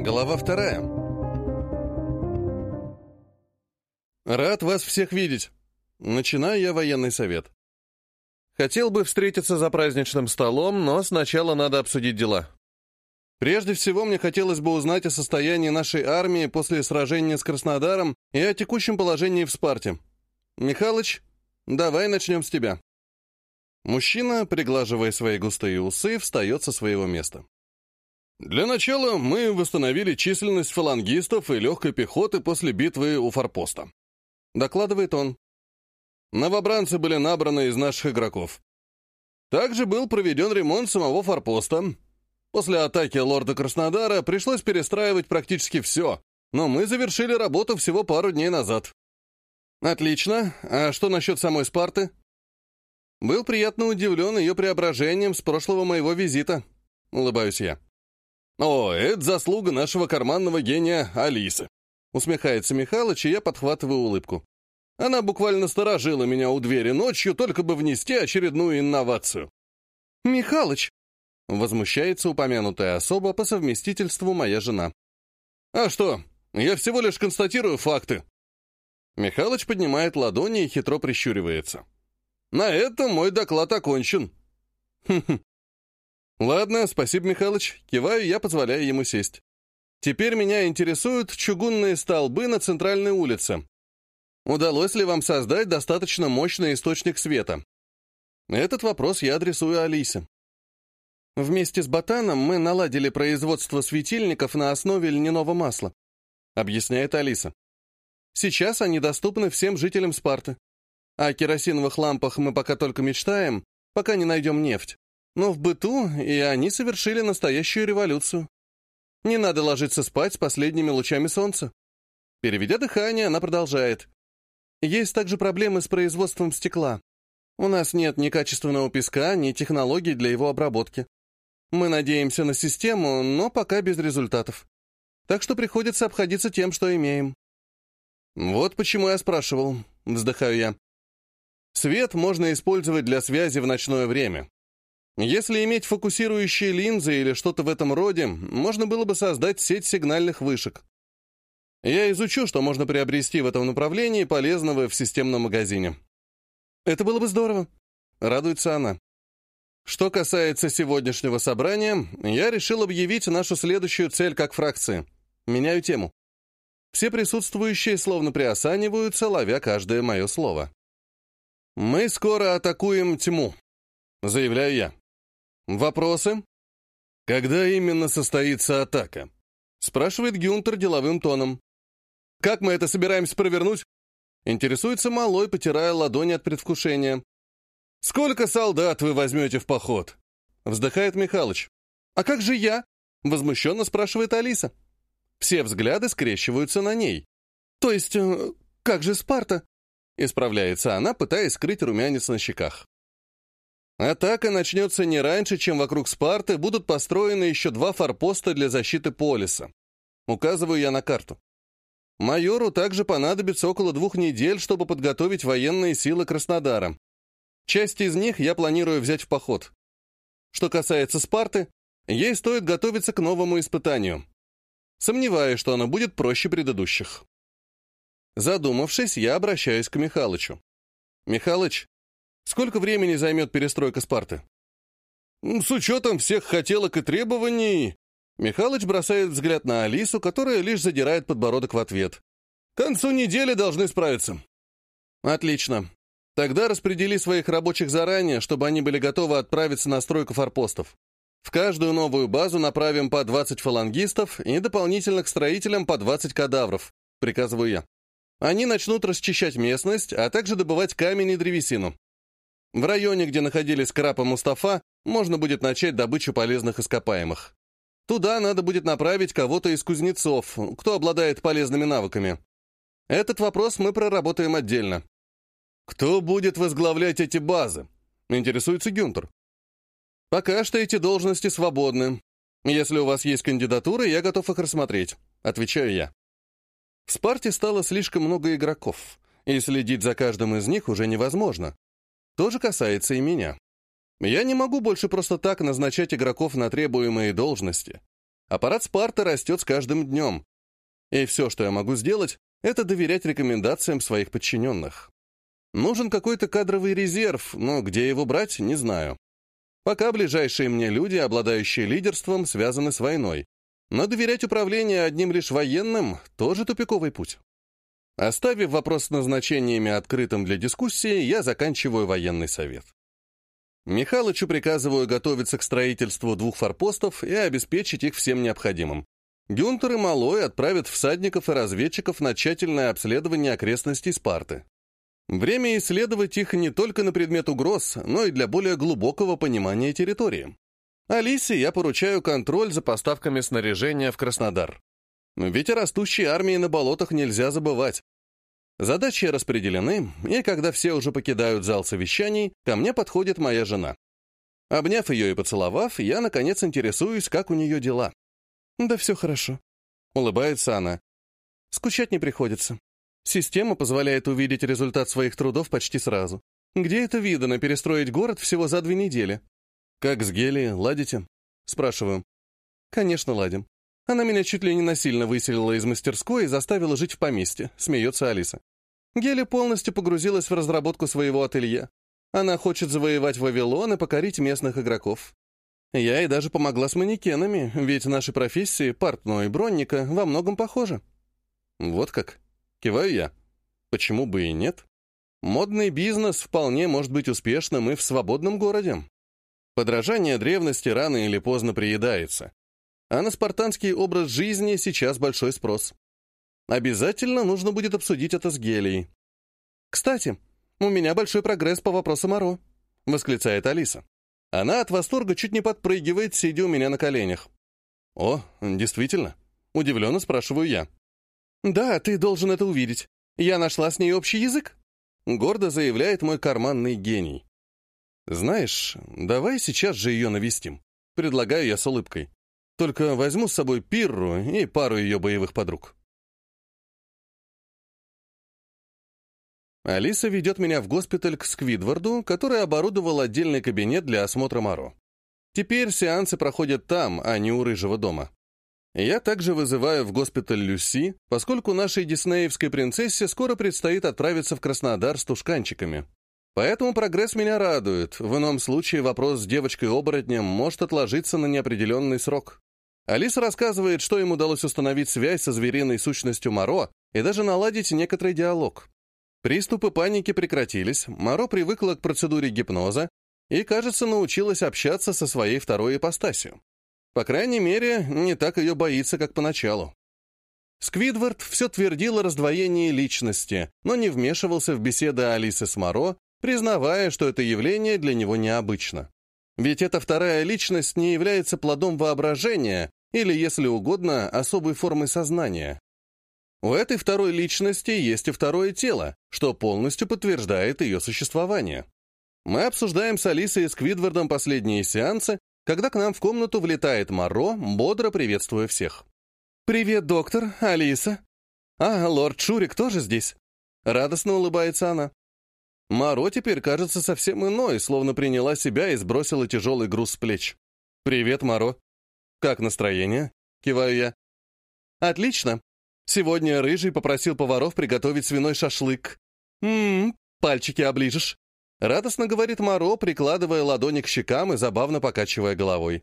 Глава вторая. Рад вас всех видеть. Начинаю я военный совет. Хотел бы встретиться за праздничным столом, но сначала надо обсудить дела. Прежде всего, мне хотелось бы узнать о состоянии нашей армии после сражения с Краснодаром и о текущем положении в Спарте. Михалыч, давай начнем с тебя. Мужчина, приглаживая свои густые усы, встает со своего места. Для начала мы восстановили численность фалангистов и легкой пехоты после битвы у форпоста. Докладывает он. Новобранцы были набраны из наших игроков. Также был проведен ремонт самого форпоста. После атаки лорда Краснодара пришлось перестраивать практически все, но мы завершили работу всего пару дней назад. Отлично. А что насчет самой Спарты? Был приятно удивлен ее преображением с прошлого моего визита. Улыбаюсь я. «О, это заслуга нашего карманного гения Алисы!» Усмехается Михалыч, и я подхватываю улыбку. Она буквально сторожила меня у двери ночью, только бы внести очередную инновацию. «Михалыч!» — возмущается упомянутая особа по совместительству моя жена. «А что? Я всего лишь констатирую факты». Михалыч поднимает ладони и хитро прищуривается. На этом мой доклад окончен. Ладно, спасибо, Михалыч. Киваю, я позволяю ему сесть. Теперь меня интересуют чугунные столбы на центральной улице. Удалось ли вам создать достаточно мощный источник света? Этот вопрос я адресую Алисе. Вместе с Ботаном мы наладили производство светильников на основе льняного масла, объясняет Алиса. Сейчас они доступны всем жителям Спарты. О керосиновых лампах мы пока только мечтаем, пока не найдем нефть. Но в быту и они совершили настоящую революцию. Не надо ложиться спать с последними лучами солнца. Переведя дыхание, она продолжает. Есть также проблемы с производством стекла. У нас нет ни качественного песка, ни технологий для его обработки. Мы надеемся на систему, но пока без результатов. Так что приходится обходиться тем, что имеем. Вот почему я спрашивал, вздыхаю я. Свет можно использовать для связи в ночное время. Если иметь фокусирующие линзы или что-то в этом роде, можно было бы создать сеть сигнальных вышек. Я изучу, что можно приобрести в этом направлении полезного в системном магазине. Это было бы здорово. Радуется она. Что касается сегодняшнего собрания, я решил объявить нашу следующую цель как фракции. Меняю тему. Все присутствующие словно приосаниваются, ловя каждое мое слово. «Мы скоро атакуем тьму», — заявляю я. «Вопросы?» «Когда именно состоится атака?» — спрашивает Гюнтер деловым тоном. «Как мы это собираемся провернуть?» Интересуется малой, потирая ладони от предвкушения. «Сколько солдат вы возьмете в поход?» Вздыхает Михалыч. «А как же я?» Возмущенно спрашивает Алиса. Все взгляды скрещиваются на ней. «То есть, э, как же Спарта?» Исправляется она, пытаясь скрыть румянец на щеках. Атака начнется не раньше, чем вокруг Спарты будут построены еще два форпоста для защиты полиса. Указываю я на карту. Майору также понадобится около двух недель, чтобы подготовить военные силы Краснодара. Часть из них я планирую взять в поход. Что касается Спарты, ей стоит готовиться к новому испытанию. Сомневаюсь, что оно будет проще предыдущих. Задумавшись, я обращаюсь к Михалычу. «Михалыч, сколько времени займет перестройка Спарты?» «С учетом всех хотелок и требований...» Михалыч бросает взгляд на Алису, которая лишь задирает подбородок в ответ. «К концу недели должны справиться». «Отлично. Тогда распредели своих рабочих заранее, чтобы они были готовы отправиться на стройку форпостов. В каждую новую базу направим по 20 фалангистов и дополнительно к строителям по 20 кадавров», — приказываю я. Они начнут расчищать местность, а также добывать камень и древесину. В районе, где находились Краб Мустафа, можно будет начать добычу полезных ископаемых. Туда надо будет направить кого-то из кузнецов, кто обладает полезными навыками. Этот вопрос мы проработаем отдельно. Кто будет возглавлять эти базы? Интересуется Гюнтер. Пока что эти должности свободны. Если у вас есть кандидатуры, я готов их рассмотреть, отвечаю я. В Спарте стало слишком много игроков, и следить за каждым из них уже невозможно. То же касается и меня. Я не могу больше просто так назначать игроков на требуемые должности. Аппарат Спарта растет с каждым днем. И все, что я могу сделать, это доверять рекомендациям своих подчиненных. Нужен какой-то кадровый резерв, но где его брать, не знаю. Пока ближайшие мне люди, обладающие лидерством, связаны с войной. Но доверять управлению одним лишь военным — тоже тупиковый путь. Оставив вопрос с назначениями открытым для дискуссии, я заканчиваю военный совет. Михалычу приказываю готовиться к строительству двух форпостов и обеспечить их всем необходимым. Гюнтер и Малой отправят всадников и разведчиков на тщательное обследование окрестностей Спарты. Время исследовать их не только на предмет угроз, но и для более глубокого понимания территории. Алисе я поручаю контроль за поставками снаряжения в Краснодар. Ведь о растущей армии на болотах нельзя забывать. Задачи распределены, и когда все уже покидают зал совещаний, ко мне подходит моя жена. Обняв ее и поцеловав, я, наконец, интересуюсь, как у нее дела. «Да все хорошо», — улыбается она. «Скучать не приходится. Система позволяет увидеть результат своих трудов почти сразу. Где это видано, перестроить город всего за две недели? Как с Гелией, ладите? Спрашиваю. Конечно, ладим. Она меня чуть ли не насильно выселила из мастерской и заставила жить в поместье, смеется Алиса. Гели полностью погрузилась в разработку своего ателье. Она хочет завоевать Вавилон и покорить местных игроков. Я ей даже помогла с манекенами, ведь наши профессии, портной и бронника, во многом похожи. Вот как. Киваю я. Почему бы и нет? Модный бизнес вполне может быть успешным и в свободном городе. Подражание древности рано или поздно приедается. А на спартанский образ жизни сейчас большой спрос. Обязательно нужно будет обсудить это с Гелией. «Кстати, у меня большой прогресс по вопросу Моро», — восклицает Алиса. Она от восторга чуть не подпрыгивает, сидя у меня на коленях. «О, действительно?» — удивленно спрашиваю я. «Да, ты должен это увидеть. Я нашла с ней общий язык», — гордо заявляет мой карманный гений. «Знаешь, давай сейчас же ее навестим», — предлагаю я с улыбкой. «Только возьму с собой Пирру и пару ее боевых подруг». Алиса ведет меня в госпиталь к Сквидварду, который оборудовал отдельный кабинет для осмотра Маро. Теперь сеансы проходят там, а не у Рыжего дома. Я также вызываю в госпиталь Люси, поскольку нашей диснеевской принцессе скоро предстоит отправиться в Краснодар с тушканчиками. Поэтому прогресс меня радует. В ином случае вопрос с девочкой-оборотнем может отложиться на неопределенный срок. Алиса рассказывает, что им удалось установить связь со звериной сущностью Моро и даже наладить некоторый диалог. Приступы паники прекратились, Моро привыкла к процедуре гипноза и, кажется, научилась общаться со своей второй ипостасью. По крайней мере, не так ее боится, как поначалу. Сквидвард все твердил о раздвоении личности, но не вмешивался в беседы Алисы с Моро, признавая, что это явление для него необычно. Ведь эта вторая личность не является плодом воображения или, если угодно, особой формой сознания. У этой второй личности есть и второе тело, что полностью подтверждает ее существование. Мы обсуждаем с Алисой и Сквидвардом последние сеансы когда к нам в комнату влетает Моро, бодро приветствуя всех. «Привет, доктор, Алиса». «А, лорд Шурик тоже здесь?» Радостно улыбается она. Моро теперь кажется совсем иной, словно приняла себя и сбросила тяжелый груз с плеч. «Привет, Моро». «Как настроение?» — киваю я. «Отлично. Сегодня Рыжий попросил поваров приготовить свиной шашлык. Ммм, пальчики оближешь». Радостно говорит Маро, прикладывая ладони к щекам и забавно покачивая головой.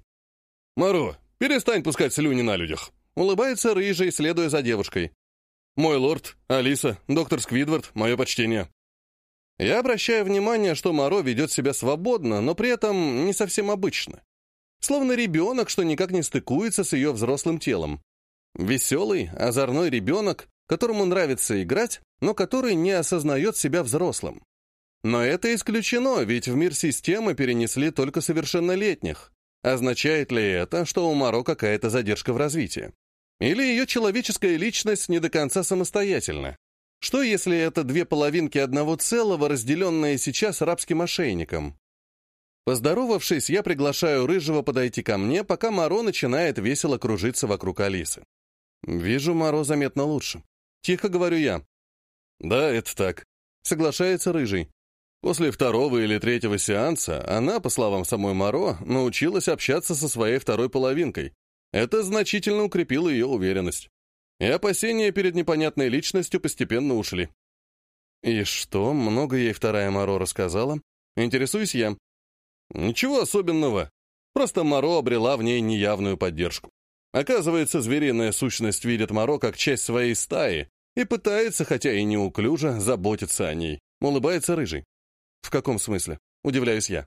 «Маро, перестань пускать слюни на людях!» Улыбается рыжий, следуя за девушкой. «Мой лорд, Алиса, доктор Сквидвард, мое почтение». Я обращаю внимание, что Маро ведет себя свободно, но при этом не совсем обычно. Словно ребенок, что никак не стыкуется с ее взрослым телом. Веселый, озорной ребенок, которому нравится играть, но который не осознает себя взрослым. Но это исключено, ведь в мир системы перенесли только совершеннолетних. Означает ли это, что у Маро какая-то задержка в развитии? Или ее человеческая личность не до конца самостоятельна? Что, если это две половинки одного целого, разделенные сейчас рабским ошейником? Поздоровавшись, я приглашаю Рыжего подойти ко мне, пока Маро начинает весело кружиться вокруг Алисы. Вижу, Маро заметно лучше. Тихо говорю я. Да, это так. Соглашается Рыжий. После второго или третьего сеанса она, по словам самой Моро, научилась общаться со своей второй половинкой. Это значительно укрепило ее уверенность. И опасения перед непонятной личностью постепенно ушли. И что, много ей вторая Моро рассказала? Интересуюсь я. Ничего особенного. Просто Моро обрела в ней неявную поддержку. Оказывается, звериная сущность видит Моро как часть своей стаи и пытается, хотя и неуклюже, заботиться о ней. Улыбается рыжий. В каком смысле? Удивляюсь я.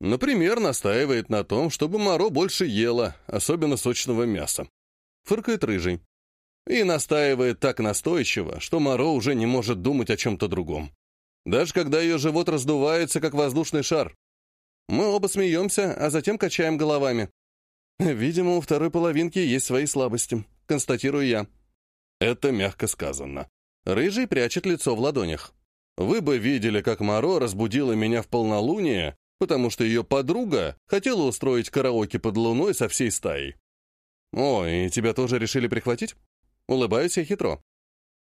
Например, настаивает на том, чтобы Моро больше ела, особенно сочного мяса. Фыркает рыжий. И настаивает так настойчиво, что Моро уже не может думать о чем-то другом. Даже когда ее живот раздувается, как воздушный шар. Мы оба смеемся, а затем качаем головами. Видимо, у второй половинки есть свои слабости, констатирую я. Это мягко сказано. Рыжий прячет лицо в ладонях. Вы бы видели, как Моро разбудила меня в полнолуние, потому что ее подруга хотела устроить караоке под луной со всей стаей. «О, и тебя тоже решили прихватить?» Улыбаюсь я хитро.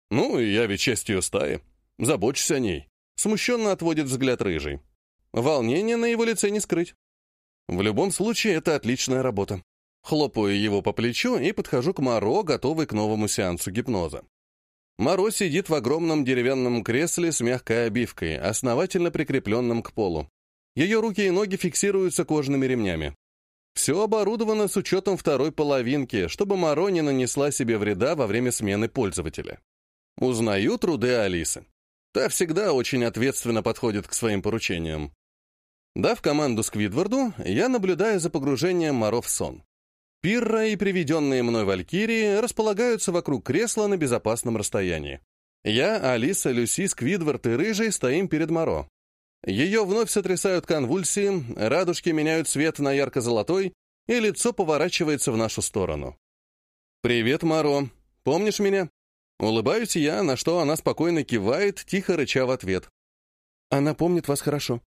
«Ну, я ведь часть ее стаи. Забочусь о ней». Смущенно отводит взгляд рыжий. Волнение на его лице не скрыть. В любом случае, это отличная работа. Хлопаю его по плечу и подхожу к Маро, готовый к новому сеансу гипноза. Маро сидит в огромном деревянном кресле с мягкой обивкой, основательно прикрепленном к полу. Ее руки и ноги фиксируются кожаными ремнями. Все оборудовано с учетом второй половинки, чтобы Маро не нанесла себе вреда во время смены пользователя. Узнаю труды Алисы. Та всегда очень ответственно подходит к своим поручениям. Дав команду Сквидварду, я наблюдаю за погружением Маро в сон. Пирра и приведенные мной валькирии располагаются вокруг кресла на безопасном расстоянии. Я, Алиса, Люси, Сквидвард и Рыжий стоим перед Моро. Ее вновь сотрясают конвульсии, радужки меняют цвет на ярко-золотой, и лицо поворачивается в нашу сторону. «Привет, Моро. Помнишь меня?» Улыбаюсь я, на что она спокойно кивает, тихо рыча в ответ. «Она помнит вас хорошо», —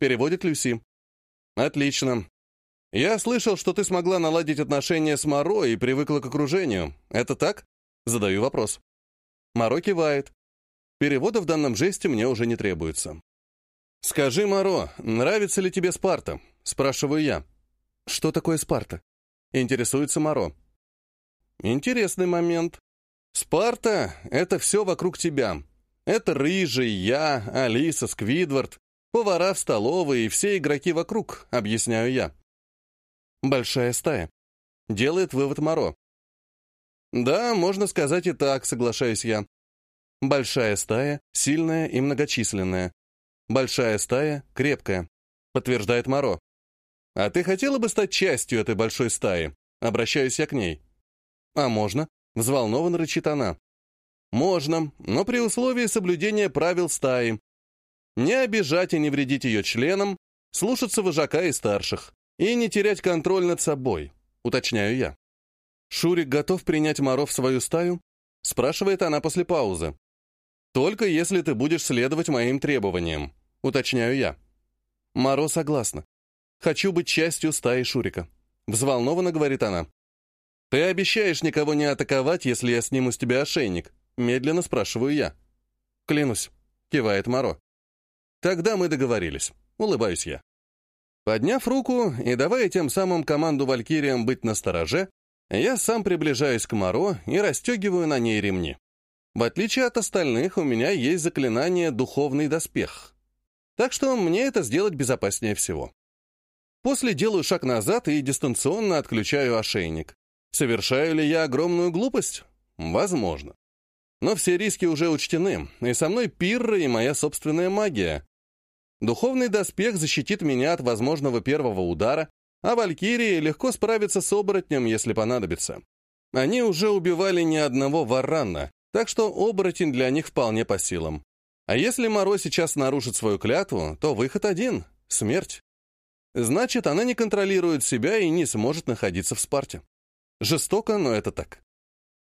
переводит Люси. «Отлично. «Я слышал, что ты смогла наладить отношения с Моро и привыкла к окружению. Это так?» Задаю вопрос. Моро кивает. Перевода в данном жесте мне уже не требуется. «Скажи, Моро, нравится ли тебе Спарта?» Спрашиваю я. «Что такое Спарта?» Интересуется Моро. Интересный момент. Спарта — это все вокруг тебя. Это Рыжий, я, Алиса, Сквидвард, повара в столовой и все игроки вокруг, объясняю я. Большая стая. Делает вывод Моро. Да, можно сказать и так, соглашаюсь я. Большая стая, сильная и многочисленная. Большая стая, крепкая, подтверждает Моро. А ты хотела бы стать частью этой большой стаи? Обращаюсь я к ней. А можно? Взволнованно рычит она. Можно, но при условии соблюдения правил стаи. Не обижать и не вредить ее членам, слушаться вожака и старших. И не терять контроль над собой, уточняю я. Шурик готов принять Моро в свою стаю? Спрашивает она после паузы. Только если ты будешь следовать моим требованиям, уточняю я. Моро согласна. Хочу быть частью стаи Шурика. Взволнованно говорит она. Ты обещаешь никого не атаковать, если я сниму с тебя ошейник? Медленно спрашиваю я. Клянусь, кивает Моро. Тогда мы договорились. Улыбаюсь я. Подняв руку и давая тем самым команду валькириям быть настороже, я сам приближаюсь к Моро и расстегиваю на ней ремни. В отличие от остальных, у меня есть заклинание «Духовный доспех». Так что мне это сделать безопаснее всего. После делаю шаг назад и дистанционно отключаю ошейник. Совершаю ли я огромную глупость? Возможно. Но все риски уже учтены, и со мной пирра и моя собственная магия. Духовный доспех защитит меня от возможного первого удара, а валькирии легко справятся с оборотнем, если понадобится. Они уже убивали ни одного варана, так что оборотень для них вполне по силам. А если Моро сейчас нарушит свою клятву, то выход один — смерть. Значит, она не контролирует себя и не сможет находиться в Спарте. Жестоко, но это так.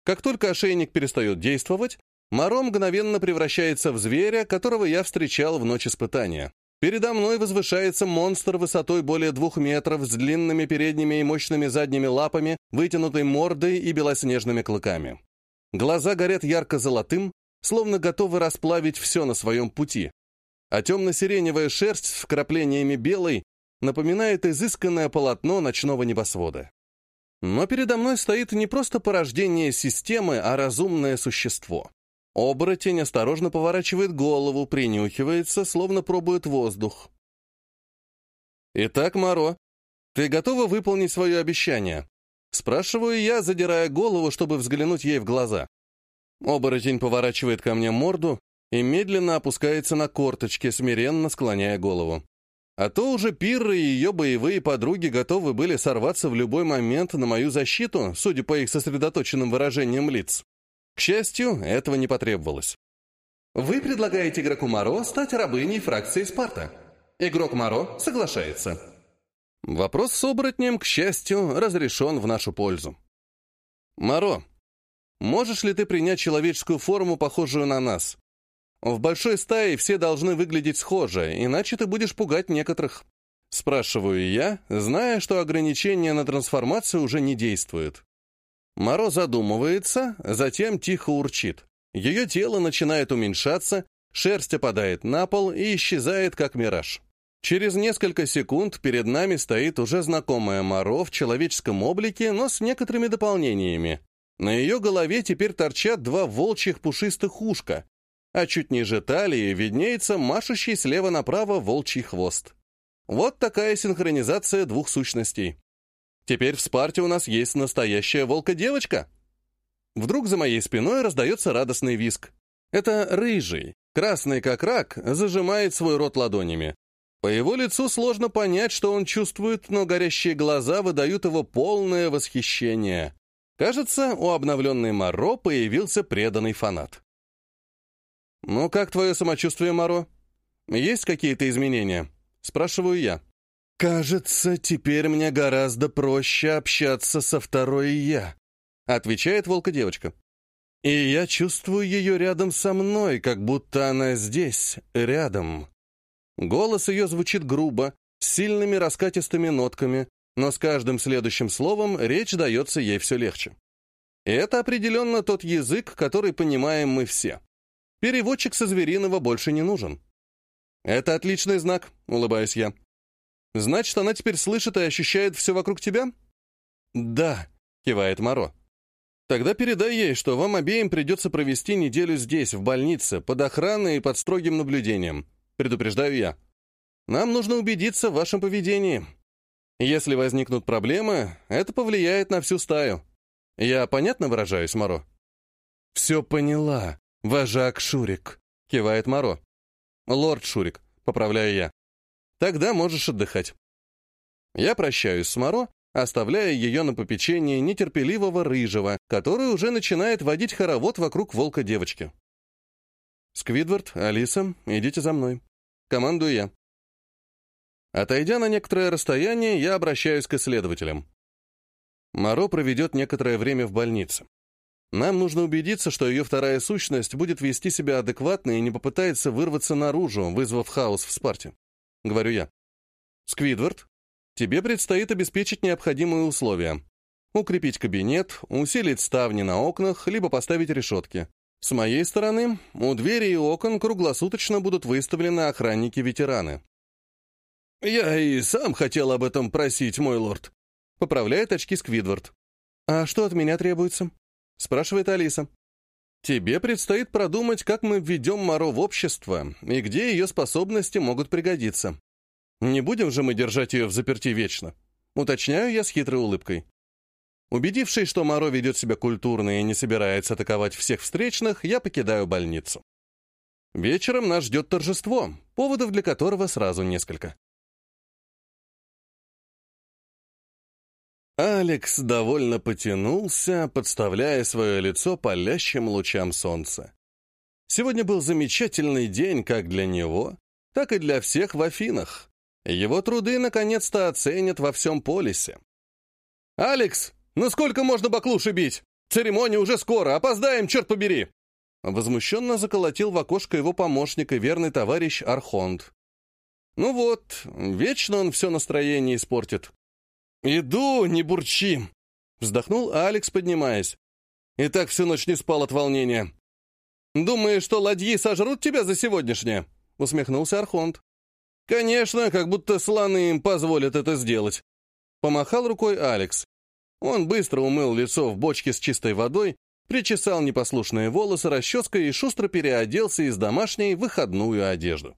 Как только ошейник перестает действовать, Моро мгновенно превращается в зверя, которого я встречал в ночь испытания. Передо мной возвышается монстр высотой более двух метров с длинными передними и мощными задними лапами, вытянутой мордой и белоснежными клыками. Глаза горят ярко-золотым, словно готовы расплавить все на своем пути. А темно-сиреневая шерсть с вкраплениями белой напоминает изысканное полотно ночного небосвода. Но передо мной стоит не просто порождение системы, а разумное существо. Оборотень осторожно поворачивает голову, принюхивается, словно пробует воздух. «Итак, Маро, ты готова выполнить свое обещание?» Спрашиваю я, задирая голову, чтобы взглянуть ей в глаза. Оборотень поворачивает ко мне морду и медленно опускается на корточки, смиренно склоняя голову. А то уже Пирра и ее боевые подруги готовы были сорваться в любой момент на мою защиту, судя по их сосредоточенным выражениям лиц. К счастью, этого не потребовалось. Вы предлагаете игроку Маро стать рабыней фракции Спарта. Игрок Маро соглашается. Вопрос с оборотнем, к счастью, разрешен в нашу пользу. Маро, можешь ли ты принять человеческую форму, похожую на нас? В большой стае все должны выглядеть схоже, иначе ты будешь пугать некоторых. Спрашиваю я, зная, что ограничения на трансформацию уже не действуют. Моро задумывается, затем тихо урчит. Ее тело начинает уменьшаться, шерсть опадает на пол и исчезает, как мираж. Через несколько секунд перед нами стоит уже знакомая Моро в человеческом облике, но с некоторыми дополнениями. На ее голове теперь торчат два волчьих пушистых ушка, а чуть ниже талии виднеется машущий слева направо волчий хвост. Вот такая синхронизация двух сущностей. Теперь в Спарте у нас есть настоящая волка-девочка. Вдруг за моей спиной раздается радостный виск. Это рыжий, красный как рак, зажимает свой рот ладонями. По его лицу сложно понять, что он чувствует, но горящие глаза выдают его полное восхищение. Кажется, у обновленной Моро появился преданный фанат. «Ну, как твое самочувствие, Моро? Есть какие-то изменения?» Спрашиваю я. «Кажется, теперь мне гораздо проще общаться со второй «я», — отвечает волка-девочка. «И я чувствую ее рядом со мной, как будто она здесь, рядом». Голос ее звучит грубо, с сильными раскатистыми нотками, но с каждым следующим словом речь дается ей все легче. И это определенно тот язык, который понимаем мы все. Переводчик со звериного больше не нужен. «Это отличный знак», — улыбаюсь я. Значит, она теперь слышит и ощущает все вокруг тебя? Да, кивает Маро. Тогда передай ей, что вам обеим придется провести неделю здесь, в больнице, под охраной и под строгим наблюдением. Предупреждаю я. Нам нужно убедиться в вашем поведении. Если возникнут проблемы, это повлияет на всю стаю. Я понятно выражаюсь, Маро? Все поняла, вожак Шурик, кивает Маро. Лорд Шурик, поправляю я. Тогда можешь отдыхать. Я прощаюсь с Моро, оставляя ее на попечение нетерпеливого рыжего, который уже начинает водить хоровод вокруг волка-девочки. «Сквидвард, Алиса, идите за мной. Командую я». Отойдя на некоторое расстояние, я обращаюсь к исследователям. Моро проведет некоторое время в больнице. Нам нужно убедиться, что ее вторая сущность будет вести себя адекватно и не попытается вырваться наружу, вызвав хаос в Спарте. — говорю я. «Сквидвард, тебе предстоит обеспечить необходимые условия. Укрепить кабинет, усилить ставни на окнах, либо поставить решетки. С моей стороны, у двери и окон круглосуточно будут выставлены охранники-ветераны». «Я и сам хотел об этом просить, мой лорд», — поправляет очки Сквидвард. «А что от меня требуется?» — спрашивает Алиса. Тебе предстоит продумать, как мы введем Моро в общество и где ее способности могут пригодиться. Не будем же мы держать ее в заперти вечно. Уточняю я с хитрой улыбкой. Убедившись, что Моро ведет себя культурно и не собирается атаковать всех встречных, я покидаю больницу. Вечером нас ждет торжество, поводов для которого сразу несколько. Алекс довольно потянулся, подставляя свое лицо палящим лучам солнца. Сегодня был замечательный день как для него, так и для всех в Афинах. Его труды наконец-то оценят во всем полисе. «Алекс, ну сколько можно баклуши бить? Церемония уже скоро, опоздаем, черт побери!» Возмущенно заколотил в окошко его помощник и верный товарищ Архонт. «Ну вот, вечно он все настроение испортит. «Иду, не бурчи!» — вздохнул Алекс, поднимаясь. «И так всю ночь не спал от волнения». «Думаешь, что ладьи сожрут тебя за сегодняшнее?» — усмехнулся Архонт. «Конечно, как будто слоны им позволят это сделать». Помахал рукой Алекс. Он быстро умыл лицо в бочке с чистой водой, причесал непослушные волосы расческой и шустро переоделся из домашней в выходную одежду.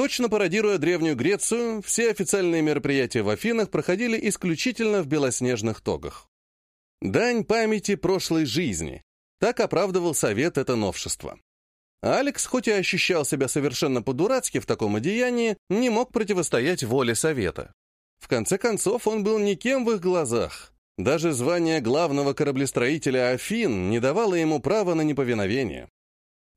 Точно пародируя Древнюю Грецию, все официальные мероприятия в Афинах проходили исключительно в белоснежных тогах. Дань памяти прошлой жизни. Так оправдывал совет это новшество. Алекс, хоть и ощущал себя совершенно по-дурацки в таком одеянии, не мог противостоять воле совета. В конце концов, он был никем в их глазах. Даже звание главного кораблестроителя Афин не давало ему права на неповиновение.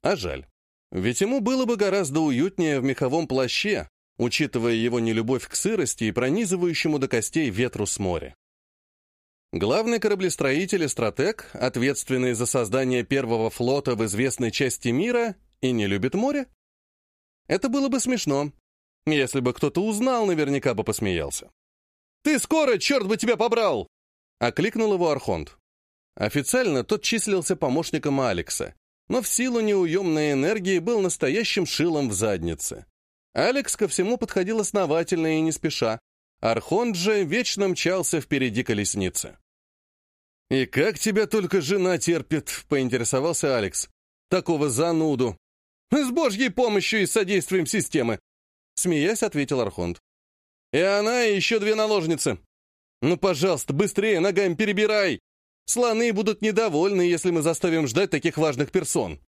А жаль. Ведь ему было бы гораздо уютнее в меховом плаще, учитывая его нелюбовь к сырости и пронизывающему до костей ветру с моря. Главный кораблестроитель и стратег, ответственный за создание первого флота в известной части мира, и не любит море? Это было бы смешно. Если бы кто-то узнал, наверняка бы посмеялся. «Ты скоро, черт бы тебя побрал!» — окликнул его Архонт. Официально тот числился помощником Алекса, но в силу неуемной энергии был настоящим шилом в заднице. Алекс ко всему подходил основательно и не спеша. Архонт же вечно мчался впереди колесницы. «И как тебя только жена терпит?» — поинтересовался Алекс. «Такого зануду!» «С божьей помощью и содействием системы!» Смеясь, ответил Архонт. «И она, и еще две наложницы. Ну, пожалуйста, быстрее ногами перебирай! Слоны будут недовольны, если мы заставим ждать таких важных персон»,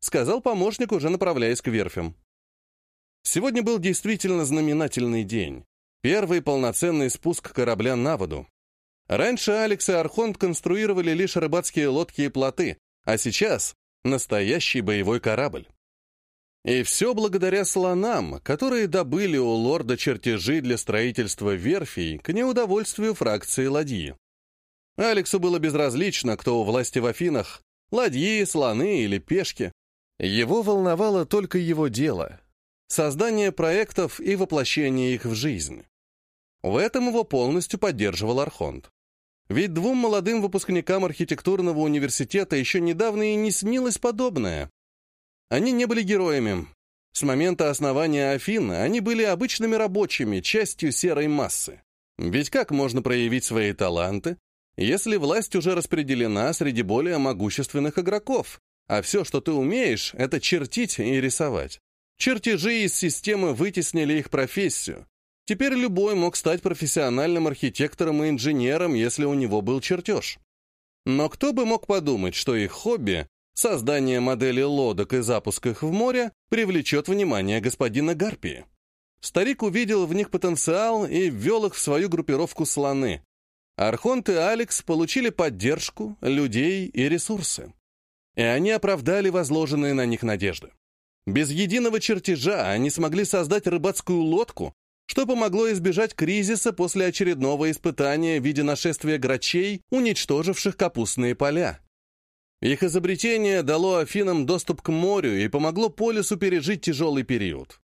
сказал помощник, уже направляясь к верфям. Сегодня был действительно знаменательный день. Первый полноценный спуск корабля на воду. Раньше Алекс и Архонт конструировали лишь рыбацкие лодки и плоты, а сейчас — настоящий боевой корабль. И все благодаря слонам, которые добыли у лорда чертежи для строительства верфей к неудовольствию фракции ладьи. Алексу было безразлично, кто у власти в Афинах — ладьи, слоны или пешки. Его волновало только его дело — создание проектов и воплощение их в жизнь. В этом его полностью поддерживал Архонт. Ведь двум молодым выпускникам архитектурного университета еще недавно и не снилось подобное. Они не были героями. С момента основания Афин они были обычными рабочими, частью серой массы. Ведь как можно проявить свои таланты, если власть уже распределена среди более могущественных игроков, а все, что ты умеешь, это чертить и рисовать? Чертежи из системы вытеснили их профессию, Теперь любой мог стать профессиональным архитектором и инженером, если у него был чертеж. Но кто бы мог подумать, что их хобби, создание модели лодок и запуск их в море, привлечет внимание господина Гарпии. Старик увидел в них потенциал и ввел их в свою группировку «Слоны». Архонт и Алекс получили поддержку, людей и ресурсы. И они оправдали возложенные на них надежды. Без единого чертежа они смогли создать рыбацкую лодку, что помогло избежать кризиса после очередного испытания в виде нашествия грачей, уничтоживших капустные поля. Их изобретение дало Афинам доступ к морю и помогло полису пережить тяжелый период.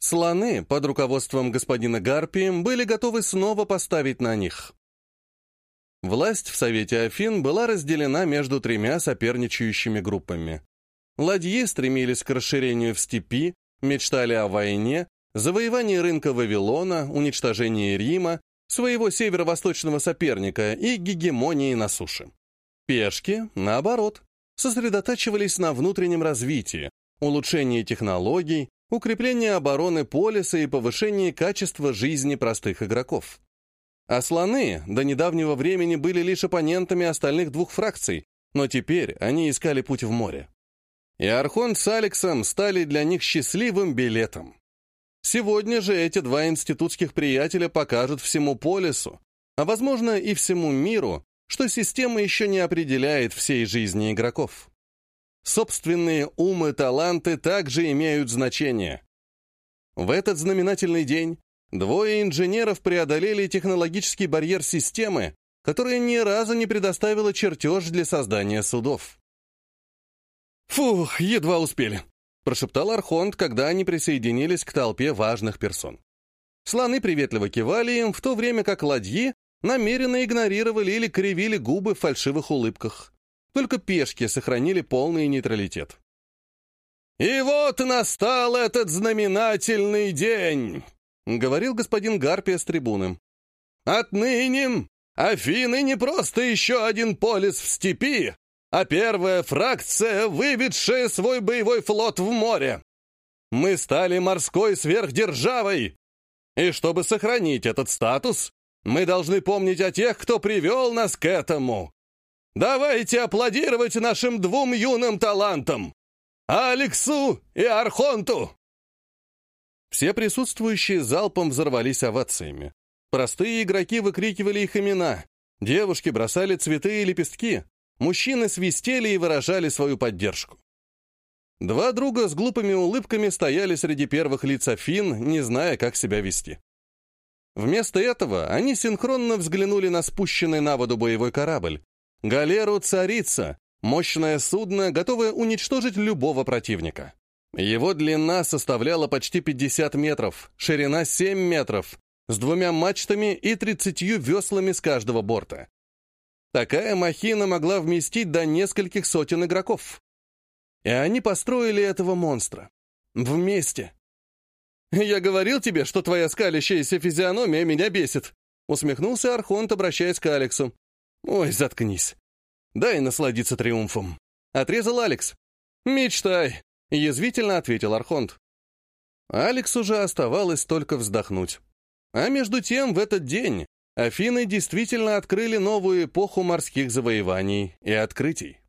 Слоны под руководством господина Гарпи были готовы снова поставить на них. Власть в Совете Афин была разделена между тремя соперничающими группами. Ладьи стремились к расширению в степи, мечтали о войне, завоевание рынка Вавилона, уничтожение Рима, своего северо-восточного соперника и гегемонии на суше. Пешки, наоборот, сосредотачивались на внутреннем развитии, улучшении технологий, укреплении обороны полиса и повышении качества жизни простых игроков. А слоны до недавнего времени были лишь оппонентами остальных двух фракций, но теперь они искали путь в море. И Архон с Алексом стали для них счастливым билетом. Сегодня же эти два институтских приятеля покажут всему полису, а, возможно, и всему миру, что система еще не определяет всей жизни игроков. Собственные умы, таланты также имеют значение. В этот знаменательный день двое инженеров преодолели технологический барьер системы, которая ни разу не предоставила чертеж для создания судов. «Фух, едва успели», прошептал Архонт, когда они присоединились к толпе важных персон. Слоны приветливо кивали им, в то время как ладьи намеренно игнорировали или кривили губы в фальшивых улыбках. Только пешки сохранили полный нейтралитет. «И вот настал этот знаменательный день!» — говорил господин Гарпия с трибуны. «Отныне Афины не просто еще один полис в степи, а первая фракция, выведшая свой боевой флот в море. Мы стали морской сверхдержавой. И чтобы сохранить этот статус, мы должны помнить о тех, кто привел нас к этому. Давайте аплодировать нашим двум юным талантам, Алексу и Архонту!» Все присутствующие залпом взорвались овациями. Простые игроки выкрикивали их имена. Девушки бросали цветы и лепестки. Мужчины свистели и выражали свою поддержку. Два друга с глупыми улыбками стояли среди первых лиц Афин, не зная, как себя вести. Вместо этого они синхронно взглянули на спущенный на воду боевой корабль. Галеру «Царица», мощное судно, готовое уничтожить любого противника. Его длина составляла почти 50 метров, ширина 7 метров, с двумя мачтами и 30 веслами с каждого борта. Такая махина могла вместить до нескольких сотен игроков. И они построили этого монстра. Вместе. «Я говорил тебе, что твоя скалящаяся физиономия меня бесит», усмехнулся Архонт, обращаясь к Алексу. «Ой, заткнись. Дай насладиться триумфом», — отрезал Алекс. «Мечтай», — язвительно ответил Архонт. Алексу же оставалось только вздохнуть. А между тем, в этот день Афины действительно открыли новую эпоху морских завоеваний и открытий.